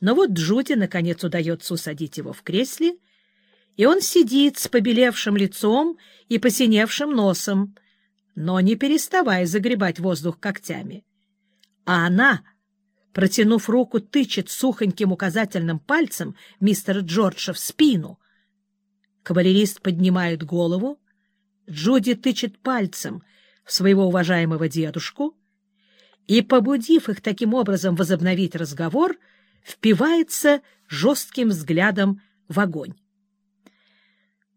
Но вот Джуди, наконец, удается усадить его в кресле, и он сидит с побелевшим лицом и посиневшим носом, но не переставая загребать воздух когтями. А она, протянув руку, тычет сухоньким указательным пальцем мистера Джорджа в спину. Кавалерист поднимает голову, Джуди тычет пальцем в своего уважаемого дедушку и, побудив их таким образом возобновить разговор, — впивается жестким взглядом в огонь.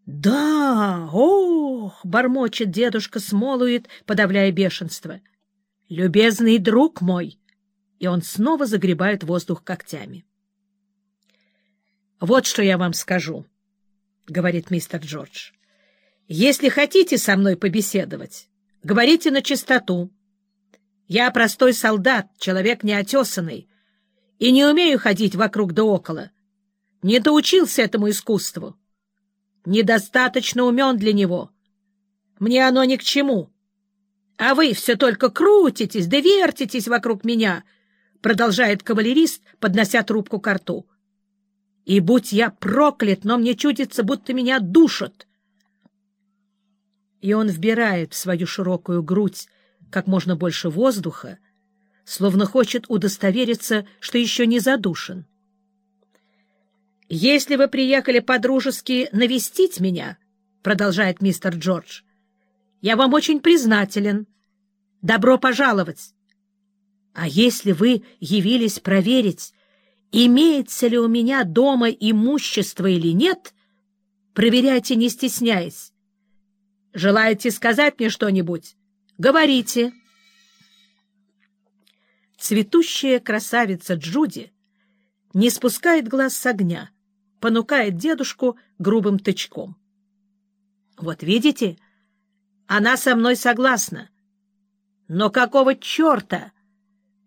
«Да, ох!» — бормочет дедушка Смолует, подавляя бешенство. «Любезный друг мой!» И он снова загребает воздух когтями. «Вот что я вам скажу», — говорит мистер Джордж. «Если хотите со мной побеседовать, говорите на чистоту. Я простой солдат, человек неотесанный, и не умею ходить вокруг да около. Не доучился этому искусству. Недостаточно умен для него. Мне оно ни к чему. А вы все только крутитесь да вертитесь вокруг меня, — продолжает кавалерист, поднося трубку к рту. И будь я проклят, но мне чудится, будто меня душат. И он вбирает в свою широкую грудь как можно больше воздуха, словно хочет удостовериться, что еще не задушен. «Если вы приехали по-дружески навестить меня, — продолжает мистер Джордж, — я вам очень признателен. Добро пожаловать. А если вы явились проверить, имеется ли у меня дома имущество или нет, проверяйте, не стесняясь. Желаете сказать мне что-нибудь? Говорите». Цветущая красавица Джуди не спускает глаз с огня, понукает дедушку грубым тычком. Вот видите, она со мной согласна. Но какого черта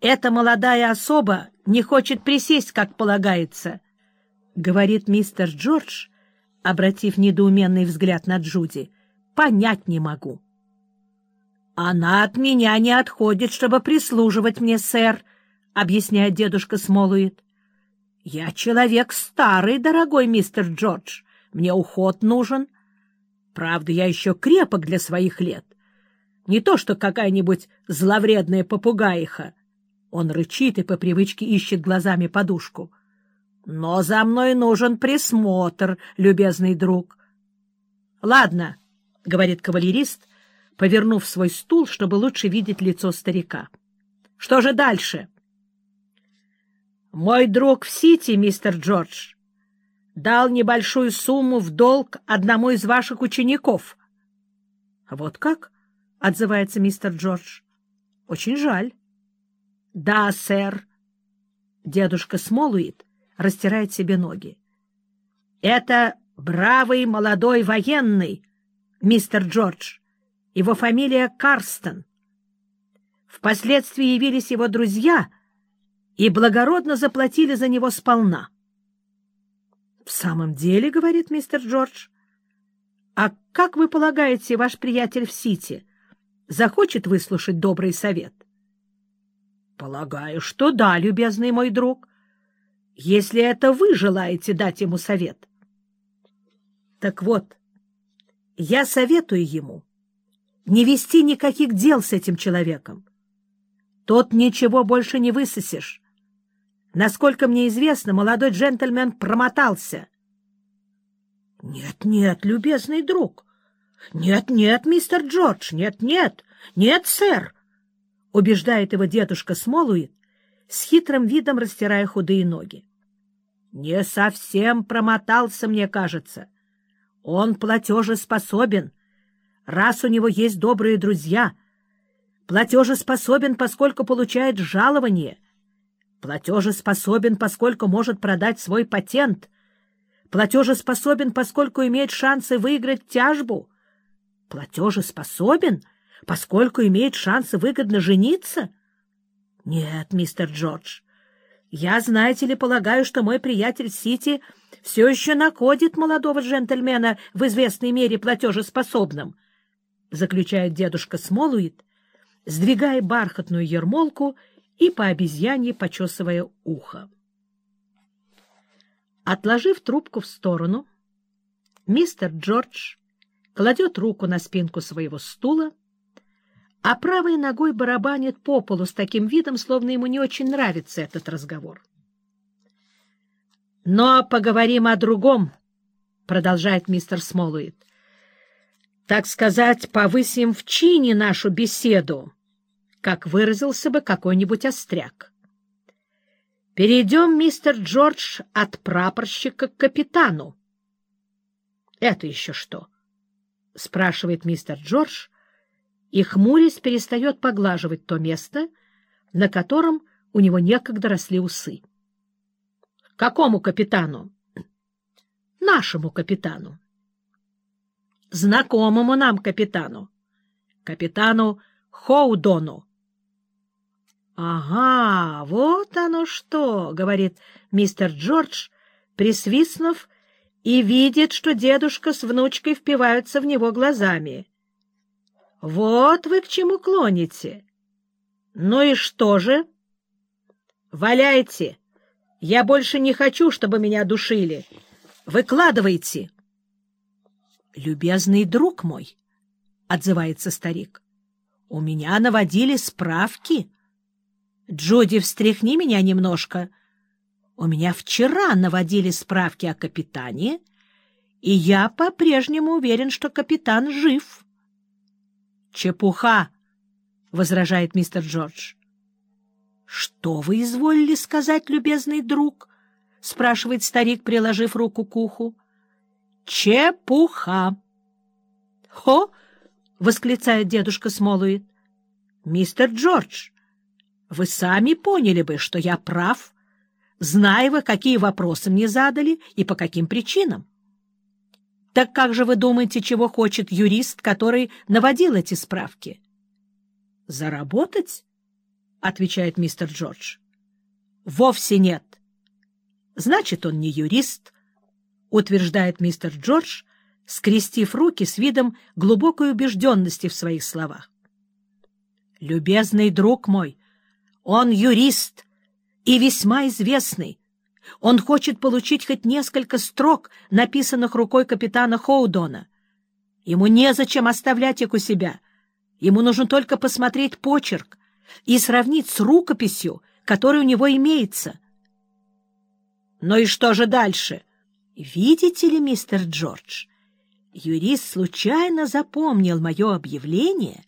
эта молодая особа не хочет присесть, как полагается? — говорит мистер Джордж, обратив недоуменный взгляд на Джуди. — Понять не могу. «Она от меня не отходит, чтобы прислуживать мне, сэр», — объясняет дедушка Смолуит. «Я человек старый, дорогой мистер Джордж. Мне уход нужен. Правда, я еще крепок для своих лет. Не то что какая-нибудь зловредная попугаиха». Он рычит и по привычке ищет глазами подушку. «Но за мной нужен присмотр, любезный друг». «Ладно», — говорит кавалерист, — повернув свой стул, чтобы лучше видеть лицо старика. — Что же дальше? — Мой друг в Сити, мистер Джордж, дал небольшую сумму в долг одному из ваших учеников. — Вот как? — отзывается мистер Джордж. — Очень жаль. — Да, сэр. Дедушка Смолуит растирает себе ноги. — Это бравый молодой военный, мистер Джордж. Его фамилия Карстон. Впоследствии явились его друзья и благородно заплатили за него сполна. — В самом деле, — говорит мистер Джордж, — а как вы полагаете, ваш приятель в Сити захочет выслушать добрый совет? — Полагаю, что да, любезный мой друг, если это вы желаете дать ему совет. — Так вот, я советую ему не вести никаких дел с этим человеком. Тот ничего больше не высосешь. Насколько мне известно, молодой джентльмен промотался. — Нет, нет, любезный друг. Нет, нет, мистер Джордж, нет, нет, нет, сэр, — убеждает его дедушка Смолуит, с хитрым видом растирая худые ноги. — Не совсем промотался, мне кажется. Он платежеспособен — раз у него есть добрые друзья. Платежеспособен, поскольку получает жалование. Платежеспособен, поскольку может продать свой патент. Платежеспособен, поскольку имеет шансы выиграть тяжбу. Платежеспособен, поскольку имеет шансы выгодно жениться. Нет, мистер Джордж, я, знаете ли, полагаю, что мой приятель Сити все еще находит молодого джентльмена в известной мере платежеспособным заключает дедушка Смолуит, сдвигая бархатную ермолку и по обезьянье почесывая ухо. Отложив трубку в сторону, мистер Джордж кладет руку на спинку своего стула, а правой ногой барабанит по полу с таким видом, словно ему не очень нравится этот разговор. «Но поговорим о другом», — продолжает мистер Смолуит. «Так сказать, повысим в чине нашу беседу, как выразился бы какой-нибудь остряк. Перейдем, мистер Джордж, от прапорщика к капитану». «Это еще что?» — спрашивает мистер Джордж, и, хмурясь, перестает поглаживать то место, на котором у него некогда росли усы. — Какому капитану? — Нашему капитану. — Знакомому нам капитану. Капитану Хоудону. — Ага, вот оно что, — говорит мистер Джордж, присвистнув, и видит, что дедушка с внучкой впиваются в него глазами. — Вот вы к чему клоните. — Ну и что же? — Валяйте! Я больше не хочу, чтобы меня душили. Выкладывайте! — Любезный друг мой, — отзывается старик, — у меня наводили справки. Джуди, встряхни меня немножко. У меня вчера наводили справки о капитане, и я по-прежнему уверен, что капитан жив. — Чепуха! — возражает мистер Джордж. — Что вы изволили сказать, любезный друг? — спрашивает старик, приложив руку к уху. — Чепуха! — Хо! — восклицает дедушка Смолуит. — Мистер Джордж, вы сами поняли бы, что я прав, зная вы, какие вопросы мне задали и по каким причинам. Так как же вы думаете, чего хочет юрист, который наводил эти справки? — Заработать? — отвечает мистер Джордж. — Вовсе нет. — Значит, он не юрист, — утверждает мистер Джордж, скрестив руки с видом глубокой убежденности в своих словах. — Любезный друг мой, он юрист и весьма известный, он хочет получить хоть несколько строк, написанных рукой капитана Хоудона. Ему незачем оставлять их у себя. Ему нужно только посмотреть почерк и сравнить с рукописью, которая у него имеется. Ну и что же дальше? Видите ли, мистер Джордж, юрист случайно запомнил мое объявление,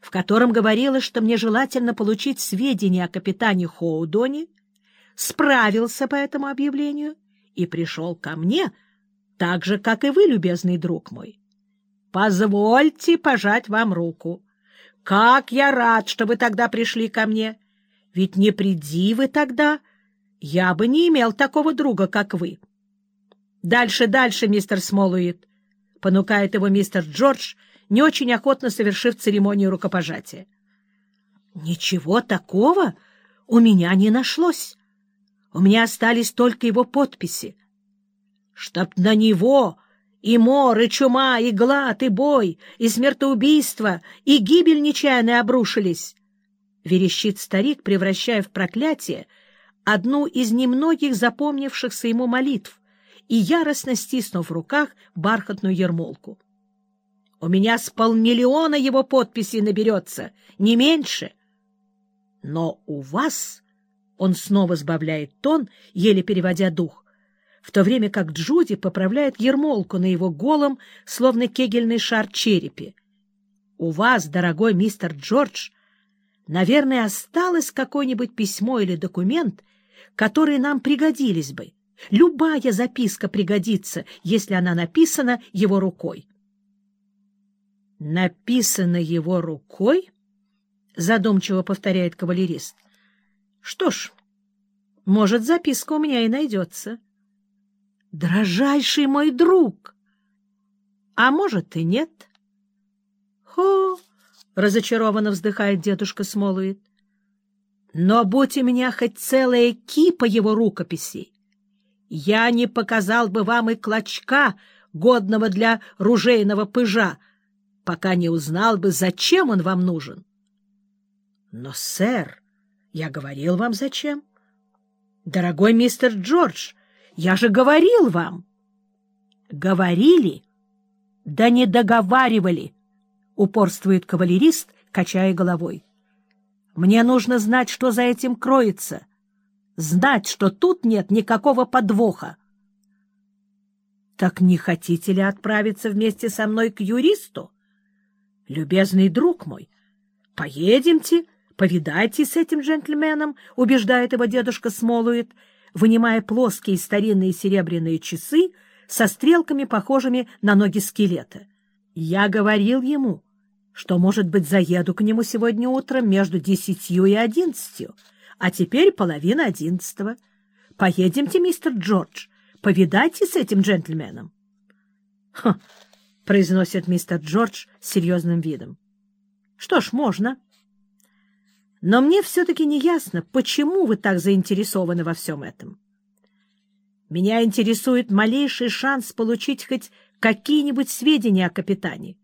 в котором говорилось, что мне желательно получить сведения о капитане Хоудоне, справился по этому объявлению и пришел ко мне, так же, как и вы, любезный друг мой. Позвольте пожать вам руку. Как я рад, что вы тогда пришли ко мне. Ведь не приди вы тогда, я бы не имел такого друга, как вы. Дальше, дальше, мистер Смолуит, — понукает его мистер Джордж, не очень охотно совершив церемонию рукопожатия. — Ничего такого у меня не нашлось. У меня остались только его подписи. Чтоб на него и мор, и чума, и глад, и бой, и смертоубийство, и гибель нечаянно обрушились, — верещит старик, превращая в проклятие одну из немногих запомнившихся ему молитв и яростно стиснув в руках бархатную ермолку. У меня с полмиллиона его подписей наберется, не меньше. Но у вас он снова сбавляет тон, еле переводя дух, в то время как Джуди поправляет ермолку на его голом, словно кегельный шар черепе. «У вас, дорогой мистер Джордж, наверное, осталось какое-нибудь письмо или документ, которые нам пригодились бы. Любая записка пригодится, если она написана его рукой». «Написано его рукой?» — задумчиво повторяет кавалерист. Что ж, может, записка у меня и найдется. Дрожайший мой друг! А может, и нет. Хо! Разочарованно вздыхает дедушка Смолует. Но будь у меня хоть целая кипа его рукописей, я не показал бы вам и клочка, годного для ружейного пыжа, пока не узнал бы, зачем он вам нужен. Но, сэр, я говорил вам, зачем. Дорогой мистер Джордж, Я же говорил вам. — Говорили? Да не договаривали, — упорствует кавалерист, качая головой. — Мне нужно знать, что за этим кроется. Знать, что тут нет никакого подвоха. — Так не хотите ли отправиться вместе со мной к юристу? — Любезный друг мой, поедемте, повидайтесь с этим джентльменом, — убеждает его дедушка Смолует, вынимая плоские старинные серебряные часы со стрелками, похожими на ноги скелета. Я говорил ему, что, может быть, заеду к нему сегодня утром между десятью и одиннадцатью, а теперь половина одиннадцатого. Поедемте, мистер Джордж, повидайте с этим джентльменом. — произносит мистер Джордж с серьезным видом. — Что ж, можно. Но мне все-таки не ясно, почему вы так заинтересованы во всем этом. Меня интересует малейший шанс получить хоть какие-нибудь сведения о капитане.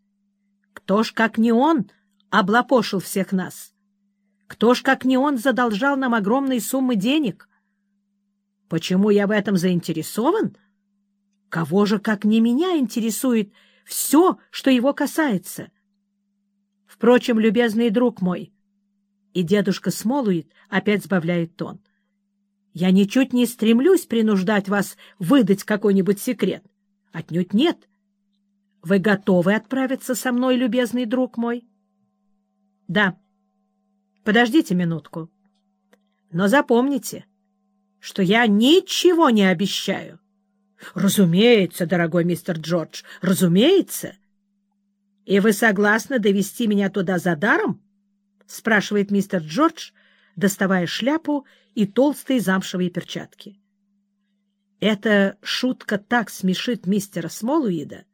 Кто ж, как не он, облапошил всех нас? Кто ж, как не он, задолжал нам огромные суммы денег? Почему я в этом заинтересован? Кого же, как не меня, интересует все, что его касается? Впрочем, любезный друг мой, и дедушка Смолует опять сбавляет тон, я ничуть не стремлюсь принуждать вас выдать какой-нибудь секрет. Отнюдь нет. Вы готовы отправиться со мной, любезный друг мой? Да. Подождите минутку. Но запомните, что я ничего не обещаю. Разумеется, дорогой мистер Джордж, разумеется. И вы согласны довести меня туда за даром? спрашивает мистер Джордж, доставая шляпу и толстые замшевые перчатки. Эта шутка так смешит мистера Смолуида,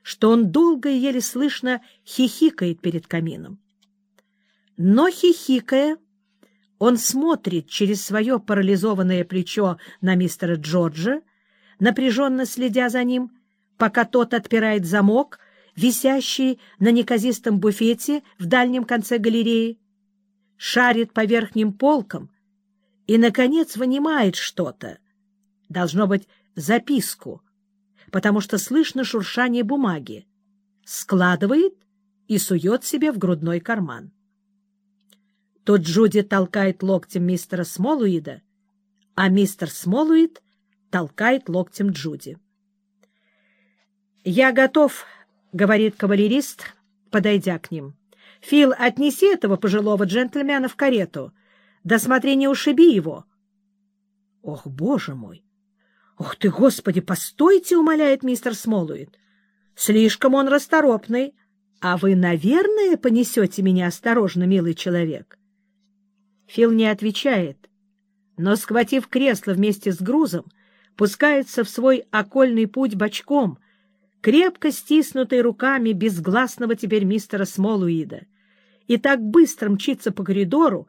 что он долго и еле слышно хихикает перед камином. Но хихикая, он смотрит через свое парализованное плечо на мистера Джорджа, напряженно следя за ним, пока тот отпирает замок, висящий на неказистом буфете в дальнем конце галереи, шарит по верхним полкам и, наконец, вынимает что-то. Должно быть, записку, потому что слышно шуршание бумаги. Складывает и сует себе в грудной карман. Тот Джуди толкает локтем мистера Смолуида, а мистер Смолуид толкает локтем Джуди. «Я готов», — говорит кавалерист, подойдя к ним. Фил, отнеси этого пожилого джентльмена в карету. Да не ушиби его. — Ох, боже мой! — Ох ты, господи, постойте, — умоляет мистер Смолуит. — Слишком он расторопный. А вы, наверное, понесете меня осторожно, милый человек? Фил не отвечает, но, схватив кресло вместе с грузом, пускается в свой окольный путь бочком, крепко стиснутой руками безгласного теперь мистера Смолуида и так быстро мчится по коридору,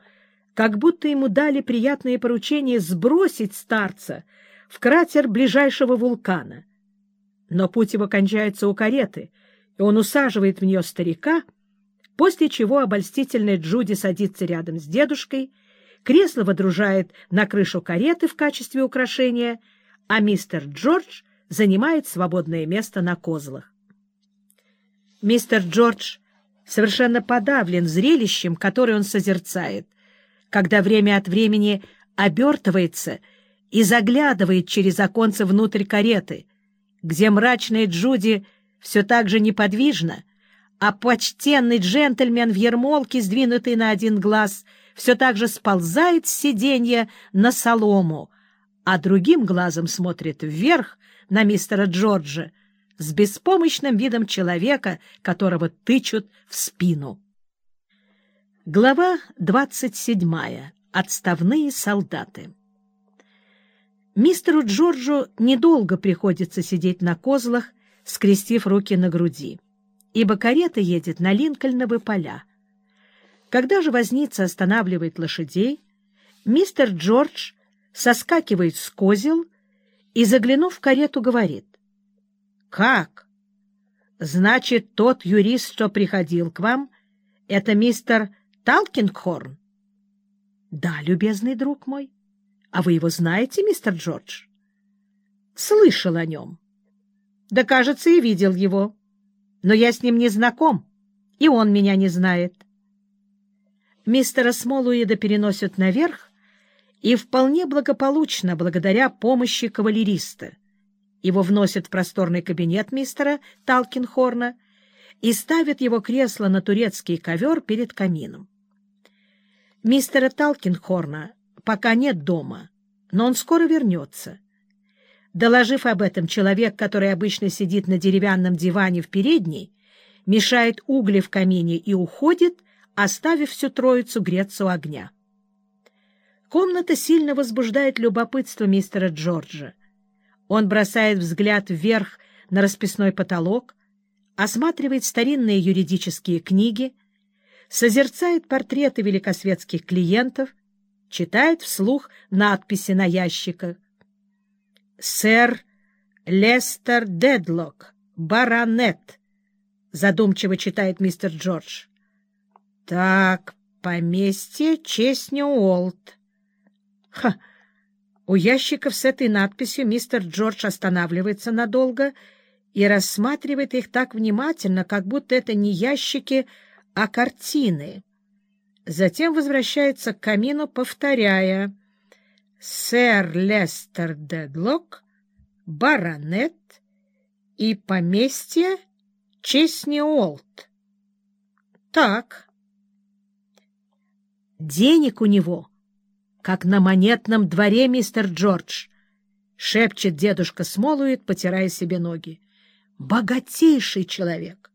как будто ему дали приятное поручение сбросить старца в кратер ближайшего вулкана. Но путь его кончается у кареты, и он усаживает в нее старика, после чего обольстительная Джуди садится рядом с дедушкой, кресло водружает на крышу кареты в качестве украшения, а мистер Джордж занимает свободное место на козлах. Мистер Джордж совершенно подавлен зрелищем, которое он созерцает, когда время от времени обертывается и заглядывает через оконце внутрь кареты, где мрачная Джуди все так же неподвижна, а почтенный джентльмен в ермолке, сдвинутый на один глаз, все так же сползает с сиденья на солому, а другим глазом смотрит вверх на мистера Джорджа, с беспомощным видом человека, которого тычут в спину. Глава двадцать седьмая. Отставные солдаты. Мистеру Джорджу недолго приходится сидеть на козлах, скрестив руки на груди, ибо карета едет на Линкольновы поля. Когда же возница останавливает лошадей, мистер Джордж соскакивает с козел и, заглянув в карету, говорит, как? Значит, тот юрист, что приходил к вам, это мистер Талкингхорн? Да, любезный друг мой. А вы его знаете, мистер Джордж? слышал о нем. Да, кажется, и видел его. Но я с ним не знаком, и он меня не знает. Мистера Смолуида переносят наверх, и вполне благополучно, благодаря помощи кавалериста. Его вносят в просторный кабинет мистера Талкинхорна и ставят его кресло на турецкий ковер перед камином. Мистера Талкинхорна пока нет дома, но он скоро вернется. Доложив об этом, человек, который обычно сидит на деревянном диване в передней, мешает угли в камине и уходит, оставив всю троицу греться у огня. Комната сильно возбуждает любопытство мистера Джорджа. Он бросает взгляд вверх на расписной потолок, осматривает старинные юридические книги, созерцает портреты великосветских клиентов, читает вслух надписи на ящиках. «Сэр Лестер Дедлок, баронет», — задумчиво читает мистер Джордж. «Так, поместье Чесню-Олд». Ха! У ящиков с этой надписью мистер Джордж останавливается надолго и рассматривает их так внимательно, как будто это не ящики, а картины. Затем возвращается к камину, повторяя «Сэр Лестер Дедлок, баронет и поместье Чесниолт». Так. Денег у него, как на монетном дворе, мистер Джордж, — шепчет дедушка Смолует, потирая себе ноги. Богатейший человек.